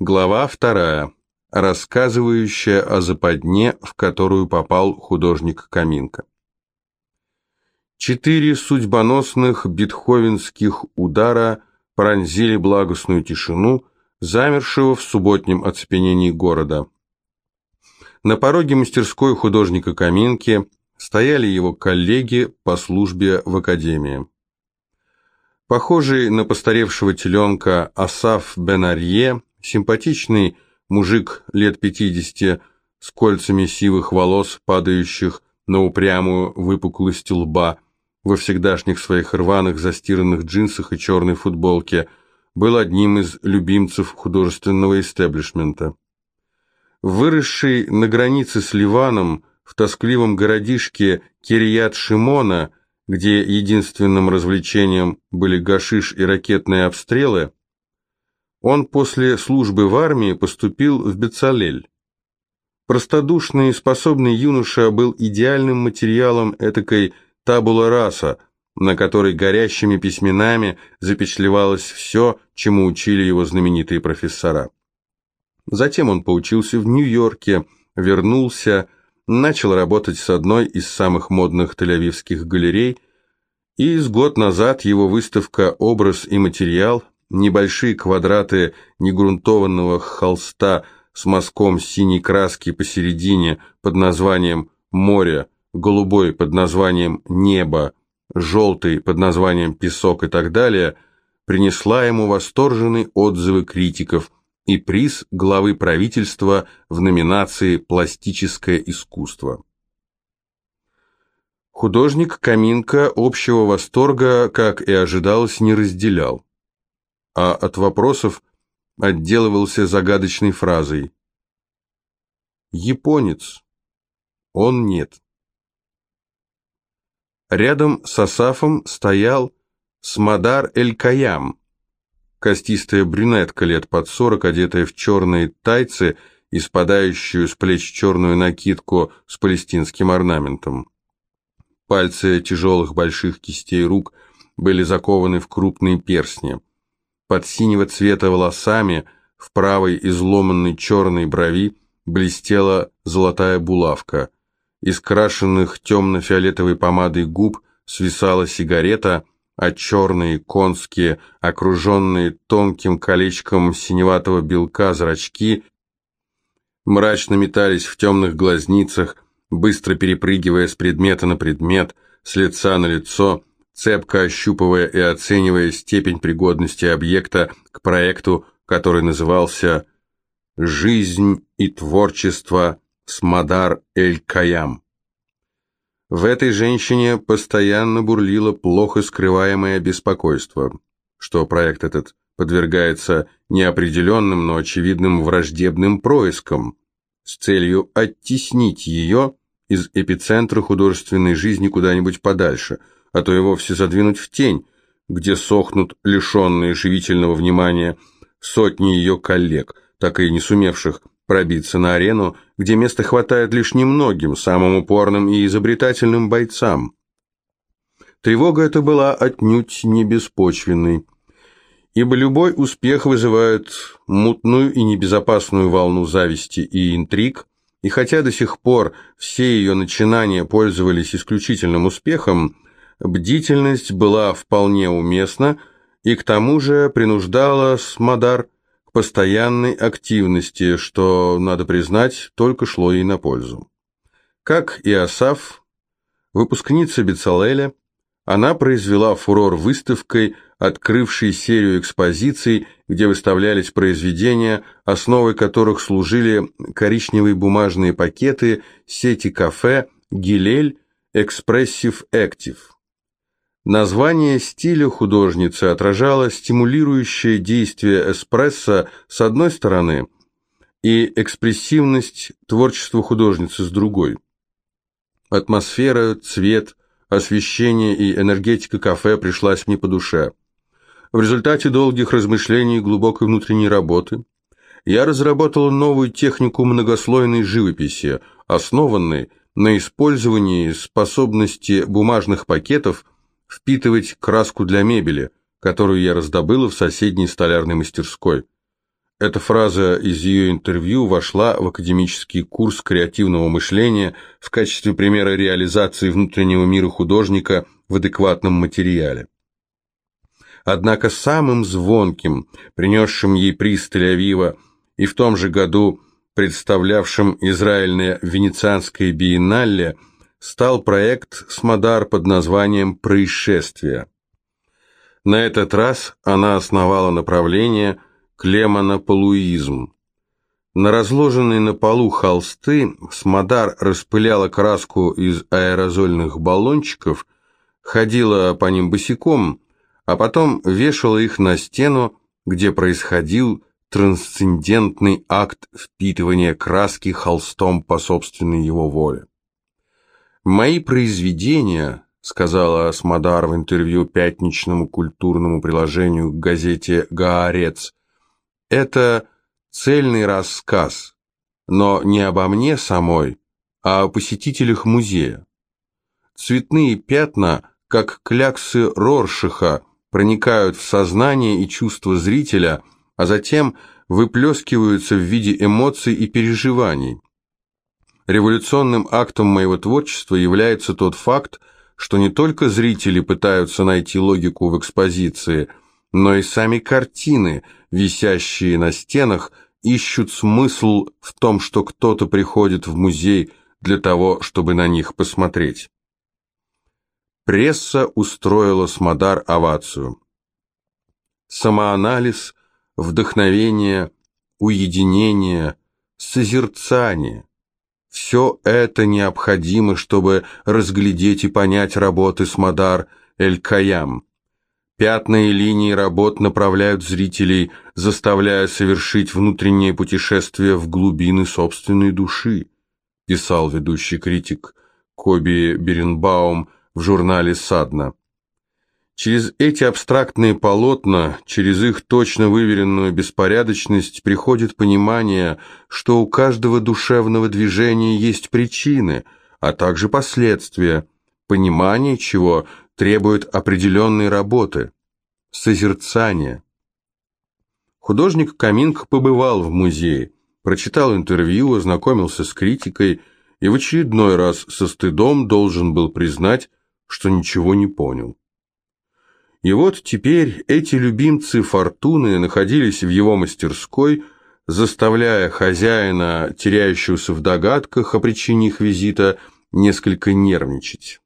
Глава вторая, рассказывающая о западне, в которую попал художник Каминка. Четыре судьбоносных бетховенских удара пронзили благостную тишину, замершего в субботнем оцепенении города. На пороге мастерской художника Каминки стояли его коллеги по службе в академии. Похожий на постаревшего теленка Асаф Бенарье, симпатичный мужик лет пятидесяти с кольцами сивых волос, падающих на упрямую выпуклость лба, во всегдашних своих рваных застиранных джинсах и черной футболке, был одним из любимцев художественного истеблишмента. Выросший на границе с Ливаном, в тоскливом городишке Кирият-Шимона, где единственным развлечением были гашиш и ракетные обстрелы, он после службы в армии поступил в Бецалель. Простодушный и способный юноша был идеальным материалом этакой табула раса, на которой горящими письменами запечатлевалось все, чему учили его знаменитые профессора. Затем он поучился в Нью-Йорке, вернулся, начал работать с одной из самых модных тель-авивских галерей, и с год назад его выставка «Образ и материал» небольшие квадраты негрунтованного холста с мазком синей краски посередине под названием «Море», голубой под названием «Небо», желтый под названием «Песок» и так далее, принесла ему восторженные отзывы критиков и приз главы правительства в номинации «Пластическое искусство». Художник Каминка общего восторга, как и ожидалось, не разделял а от вопросов отделывался загадочной фразой «Японец. Он нет». Рядом с Асафом стоял Смадар Эль-Каям, костистая брюнетка лет под сорок, одетая в черные тайцы и спадающую с плеч черную накидку с палестинским орнаментом. Пальцы тяжелых больших кистей рук были закованы в крупные перстни под синего цвета волосами, в правой изломанной черной брови блестела золотая булавка. Из крашенных темно-фиолетовой помадой губ свисала сигарета, а черные конские, окруженные тонким колечком синеватого белка зрачки, мрачно метались в темных глазницах, быстро перепрыгивая с предмета на предмет, с лица на лицо, цепко ощупывая и оценивая степень пригодности объекта к проекту, который назывался «Жизнь и творчество Смадар Эль-Каям». В этой женщине постоянно бурлило плохо скрываемое беспокойство, что проект этот подвергается неопределенным, но очевидным враждебным проискам с целью оттеснить ее из эпицентра художественной жизни куда-нибудь подальше – а то и вовсе задвинуть в тень, где сохнут лишенные живительного внимания сотни ее коллег, так и не сумевших пробиться на арену, где места хватает лишь немногим, самым упорным и изобретательным бойцам. Тревога эта была отнюдь не беспочвенной, ибо любой успех вызывает мутную и небезопасную волну зависти и интриг, и хотя до сих пор все ее начинания пользовались исключительным успехом, Бдительность была вполне уместна и к тому же принуждала Смадар к постоянной активности, что, надо признать, только шло ей на пользу. Как и Асаф, выпускница Бецалеля, она произвела фурор выставкой, открывшей серию экспозиций, где выставлялись произведения, основой которых служили коричневые бумажные пакеты сети кафе «Гилель Экспрессив Актив». Название стиля художницы отражало стимулирующее действие эспрессо с одной стороны и экспрессивность творчества художницы с другой. Атмосфера, цвет, освещение и энергетика кафе пришлась мне по душе. В результате долгих размышлений и глубокой внутренней работы я разработал новую технику многослойной живописи, основанной на использовании способности бумажных пакетов – впитывать краску для мебели, которую я раздобыла в соседней столярной мастерской. Эта фраза из ее интервью вошла в академический курс креативного мышления в качестве примера реализации внутреннего мира художника в адекватном материале. Однако самым звонким, принесшим ей приз Тель-Авива и в том же году представлявшим Израиль на Венецианской биеннале, стал проект «Смодар» под названием «Происшествие». На этот раз она основала направление клеманополуизм. На разложенные на полу холсты Смодар распыляла краску из аэрозольных баллончиков, ходила по ним босиком, а потом вешала их на стену, где происходил трансцендентный акт впитывания краски холстом по собственной его воле. «Мои произведения», — сказала Асмодар в интервью пятничному культурному приложению к газете «Гаарец», — «это цельный рассказ, но не обо мне самой, а о посетителях музея. Цветные пятна, как кляксы Роршиха, проникают в сознание и чувство зрителя, а затем выплескиваются в виде эмоций и переживаний. Революционным актом моего творчества является тот факт, что не только зрители пытаются найти логику в экспозиции, но и сами картины, висящие на стенах, ищут смысл в том, что кто-то приходит в музей для того, чтобы на них посмотреть. Пресса устроила с Мадар овацию. Самоанализ, вдохновение, уединение, созерцание – все это необходимо, чтобы разглядеть и понять работы с Мадар Эль-Каям. Пятна и линии работ направляют зрителей, заставляя совершить внутреннее путешествие в глубины собственной души, писал ведущий критик Коби Беренбаум в журнале «Садна». Через эти абстрактные полотна, через их точно выверенную беспорядочность приходит понимание, что у каждого душевного движения есть причины, а также последствия, понимание чего требует определенной работы, созерцания. Художник Каминг побывал в музее, прочитал интервью, ознакомился с критикой и в очередной раз со стыдом должен был признать, что ничего не понял. И вот теперь эти любимцы фортуны находились в его мастерской, заставляя хозяина, теряющегося в догадках о причине их визита, несколько нервничать.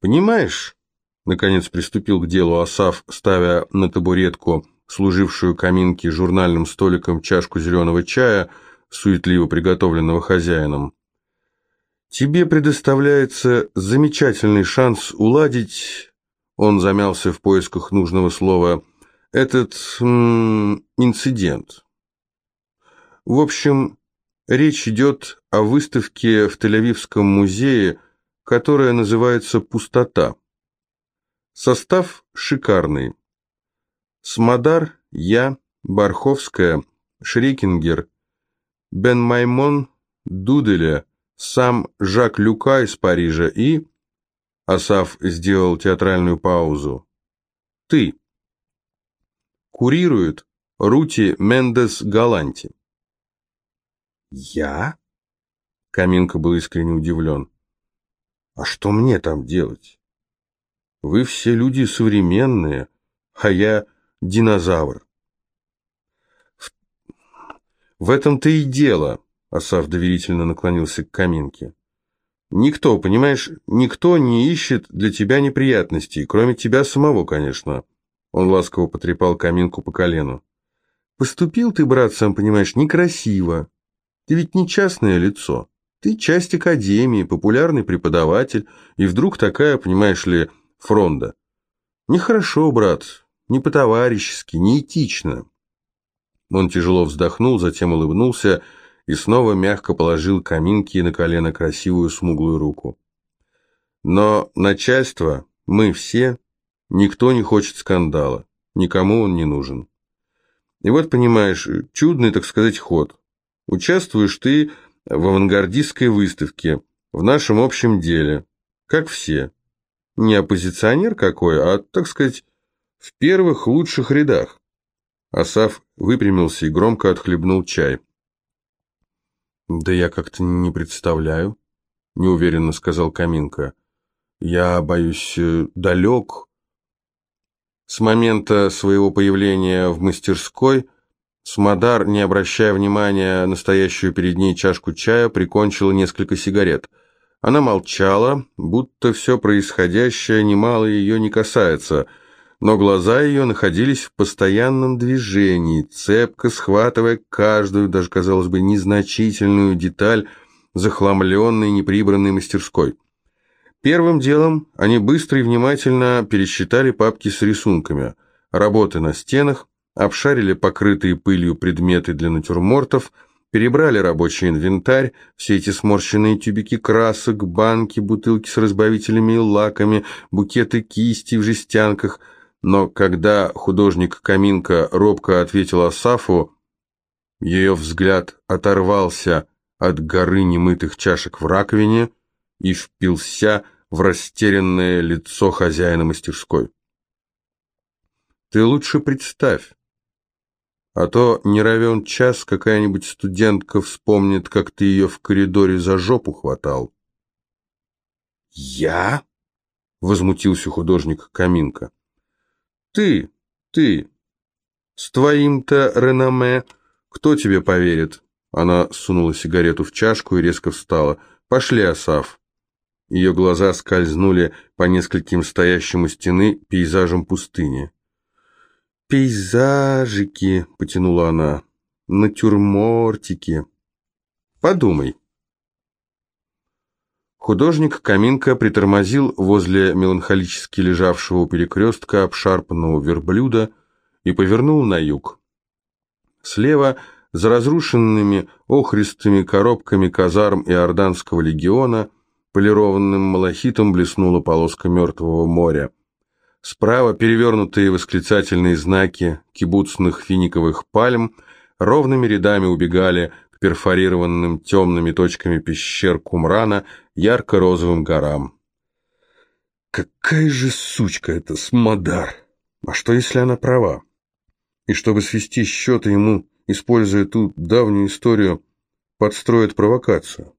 «Понимаешь», — наконец приступил к делу Асав, ставя на табуретку, служившую каминке журнальным столиком чашку зеленого чая, суетливо приготовленного хозяином, Тебе предоставляется замечательный шанс уладить, он замялся в поисках нужного слова, этот м, инцидент. В общем, речь идет о выставке в Тель-Авивском музее, которая называется «Пустота». Состав шикарный. Смодар, я, Барховская, Шрекингер, Бен Маймон, Дуделя – сам Жак Люка из Парижа и... Асав сделал театральную паузу. Ты. Курирует Рути Мендес Галанти. Я? Каминка был искренне удивлен. А что мне там делать? Вы все люди современные, а я динозавр. В, в этом-то и дело. Асав доверительно наклонился к каминке. «Никто, понимаешь, никто не ищет для тебя неприятностей, кроме тебя самого, конечно». Он ласково потрепал каминку по колену. «Поступил ты, брат, сам понимаешь, некрасиво. Ты ведь не частное лицо. Ты часть академии, популярный преподаватель, и вдруг такая, понимаешь ли, фронда. Нехорошо, брат, не по-товарищески, не этично». Он тяжело вздохнул, затем улыбнулся и снова мягко положил Каминке на колено красивую смуглую руку. Но начальство, мы все, никто не хочет скандала, никому он не нужен. И вот, понимаешь, чудный, так сказать, ход. Участвуешь ты в авангардистской выставке, в нашем общем деле, как все. Не оппозиционер какой, а, так сказать, в первых лучших рядах. Асаф выпрямился и громко отхлебнул чай. «Да я как-то не представляю», — неуверенно сказал Каминка. «Я, боюсь, э, далек». С момента своего появления в мастерской Смодар, не обращая внимания на стоящую перед ней чашку чая, прикончила несколько сигарет. Она молчала, будто все происходящее немало ее не касается, но глаза ее находились в постоянном движении, цепко схватывая каждую, даже, казалось бы, незначительную деталь захламленной неприбранной мастерской. Первым делом они быстро и внимательно пересчитали папки с рисунками, работы на стенах, обшарили покрытые пылью предметы для натюрмортов, перебрали рабочий инвентарь, все эти сморщенные тюбики красок, банки, бутылки с разбавителями и лаками, букеты кисти в жестянках. Но когда художник Каминка робко ответил Асафу, ее взгляд оторвался от горы немытых чашек в раковине и впился в растерянное лицо хозяина мастерской. «Ты лучше представь, а то не равен час какая-нибудь студентка вспомнит, как ты ее в коридоре за жопу хватал. «Я?» — возмутился художник Каминка. «Ты, ты, с твоим-то реноме, кто тебе поверит?» Она сунула сигарету в чашку и резко встала. «Пошли, Асав». Ее глаза скользнули по нескольким стоящим у стены пейзажам пустыни. «Пейзажики», — потянула она, — «натюрмортики». «Подумай». Художник Каминка притормозил возле меланхолически лежавшего перекрестка обшарпанного верблюда и повернул на юг. Слева, за разрушенными охристыми коробками казарм Иорданского легиона, полированным малахитом блеснула полоска Мертвого моря. Справа перевернутые восклицательные знаки кибуцных финиковых пальм ровными рядами убегали перфорированным темными точками пещер Кумрана ярко-розовым горам. Какая же сучка эта Смодар! А что, если она права? И чтобы свести счеты ему, используя ту давнюю историю, подстроит провокацию?